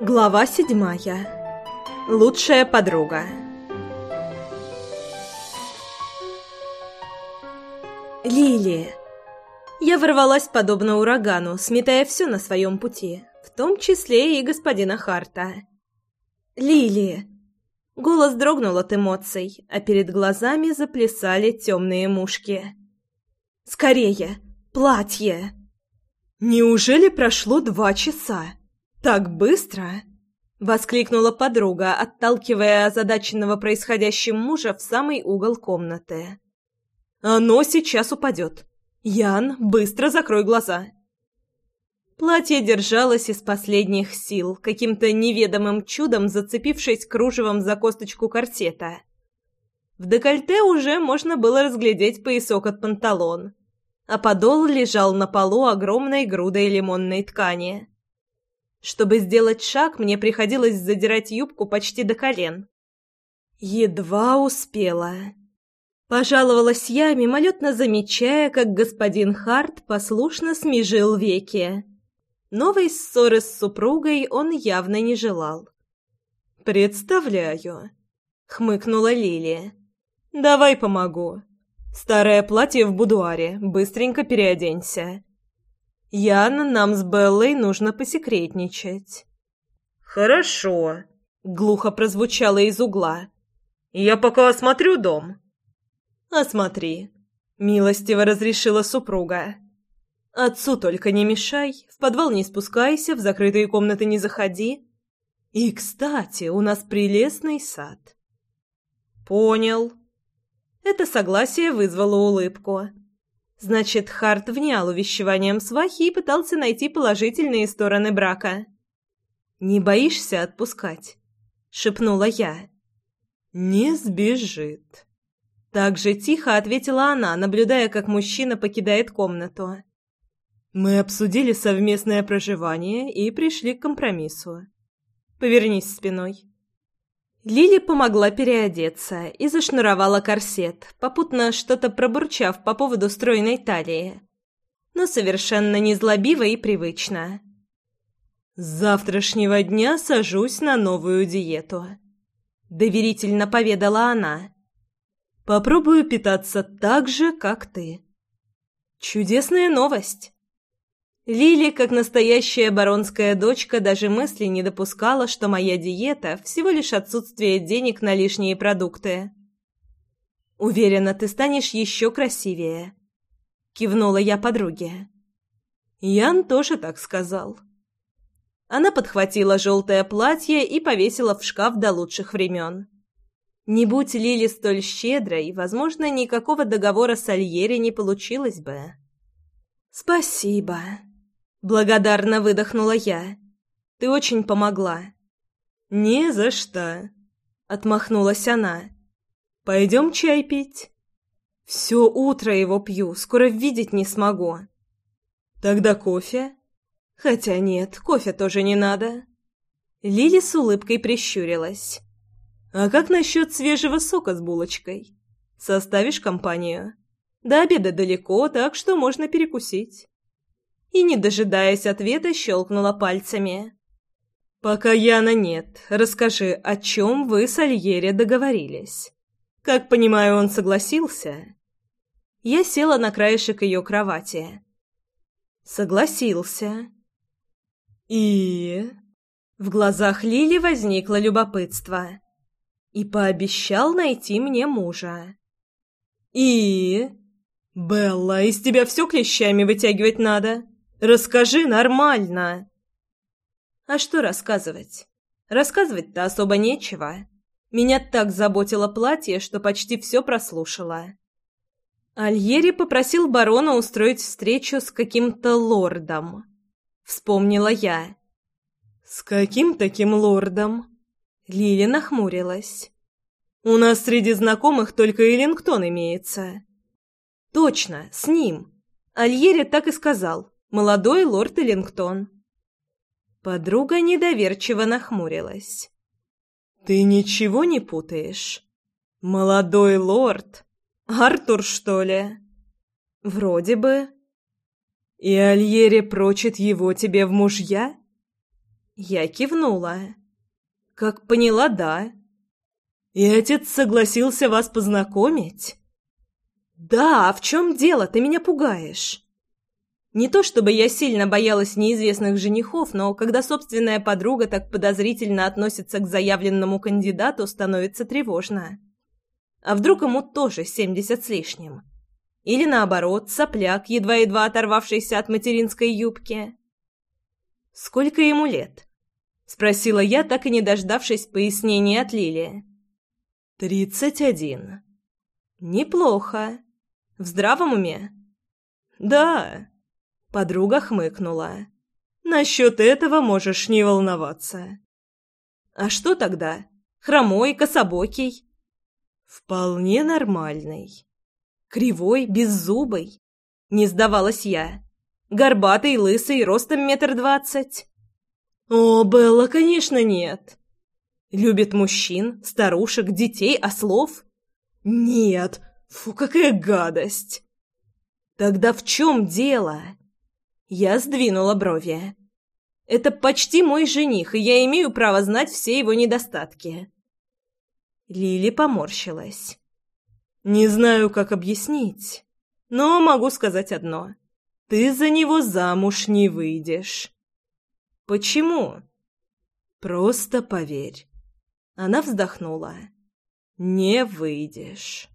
Глава седьмая. Лучшая подруга. Лили, Я ворвалась подобно урагану, сметая все на своем пути, в том числе и господина Харта. Лили, Голос дрогнул от эмоций, а перед глазами заплясали темные мушки. «Скорее! Платье!» «Неужели прошло два часа?» «Так быстро?» — воскликнула подруга, отталкивая озадаченного происходящим мужа в самый угол комнаты. «Оно сейчас упадет. Ян, быстро закрой глаза!» Платье держалось из последних сил, каким-то неведомым чудом зацепившись кружевом за косточку корсета. В декольте уже можно было разглядеть поясок от панталон, а подол лежал на полу огромной грудой лимонной ткани. Чтобы сделать шаг, мне приходилось задирать юбку почти до колен. Едва успела. Пожаловалась я, мимолетно замечая, как господин Харт послушно смежил веки. Новой ссоры с супругой он явно не желал. «Представляю», — хмыкнула Лилия. «Давай помогу. Старое платье в будуаре, быстренько переоденься. Ян, нам с Беллой нужно посекретничать». «Хорошо», — глухо прозвучало из угла. «Я пока осмотрю дом». «Осмотри», — милостиво разрешила супруга. «Отцу только не мешай, в подвал не спускайся, в закрытые комнаты не заходи. И, кстати, у нас прелестный сад». «Понял». Это согласие вызвало улыбку. Значит, Харт внял увещеванием свахи и пытался найти положительные стороны брака. «Не боишься отпускать?» — шепнула я. «Не сбежит». Так же тихо ответила она, наблюдая, как мужчина покидает комнату. «Мы обсудили совместное проживание и пришли к компромиссу. Повернись спиной». Лили помогла переодеться и зашнуровала корсет, попутно что-то пробурчав по поводу стройной талии. Но совершенно не злобиво и привычно. «С завтрашнего дня сажусь на новую диету», — доверительно поведала она. «Попробую питаться так же, как ты». «Чудесная новость!» Лили, как настоящая баронская дочка, даже мысли не допускала, что моя диета – всего лишь отсутствие денег на лишние продукты. «Уверена, ты станешь еще красивее», – кивнула я подруге. Ян тоже так сказал. Она подхватила желтое платье и повесила в шкаф до лучших времен. Не будь Лили столь щедрой, возможно, никакого договора с Альери не получилось бы. «Спасибо», Благодарно выдохнула я. «Ты очень помогла». «Не за что», — отмахнулась она. «Пойдем чай пить». «Все утро его пью, скоро видеть не смогу». «Тогда кофе?» «Хотя нет, кофе тоже не надо». Лили с улыбкой прищурилась. «А как насчет свежего сока с булочкой? Составишь компанию? До обеда далеко, так что можно перекусить» и, не дожидаясь ответа, щелкнула пальцами. «Пока Яна нет, расскажи, о чем вы с Альере договорились? Как понимаю, он согласился?» Я села на краешек ее кровати. «Согласился». «И...» В глазах Лили возникло любопытство. «И пообещал найти мне мужа». «И...» «Белла, из тебя все клещами вытягивать надо!» Расскажи нормально!» «А что рассказывать? Рассказывать-то особо нечего. Меня так заботило платье, что почти все прослушала». Альери попросил барона устроить встречу с каким-то лордом. Вспомнила я. «С каким таким лордом?» Лили нахмурилась. «У нас среди знакомых только Эллингтон имеется». «Точно, с ним. Альери так и сказал молодой лорд Эллингтон». Подруга недоверчиво нахмурилась. «Ты ничего не путаешь? Молодой лорд? Артур, что ли?» «Вроде бы». «И Альере прочит его тебе в мужья?» Я кивнула. «Как поняла, да». «И отец согласился вас познакомить?» «Да, а в чем дело? Ты меня пугаешь». Не то чтобы я сильно боялась неизвестных женихов, но когда собственная подруга так подозрительно относится к заявленному кандидату, становится тревожно. А вдруг ему тоже семьдесят с лишним? Или наоборот, сопляк, едва-едва оторвавшийся от материнской юбки? «Сколько ему лет?» — спросила я, так и не дождавшись пояснений от Лили. «Тридцать один». «Неплохо. В здравом уме?» «Да», Подруга хмыкнула. «Насчет этого можешь не волноваться». «А что тогда? Хромой, кособокий?» «Вполне нормальный. Кривой, беззубый. Не сдавалась я. Горбатый, лысый, ростом метр двадцать». «О, Белла, конечно, нет. Любит мужчин, старушек, детей, ослов?» «Нет. Фу, какая гадость!» «Тогда в чем дело?» Я сдвинула брови. «Это почти мой жених, и я имею право знать все его недостатки». Лили поморщилась. «Не знаю, как объяснить, но могу сказать одно. Ты за него замуж не выйдешь». «Почему?» «Просто поверь». Она вздохнула. «Не выйдешь».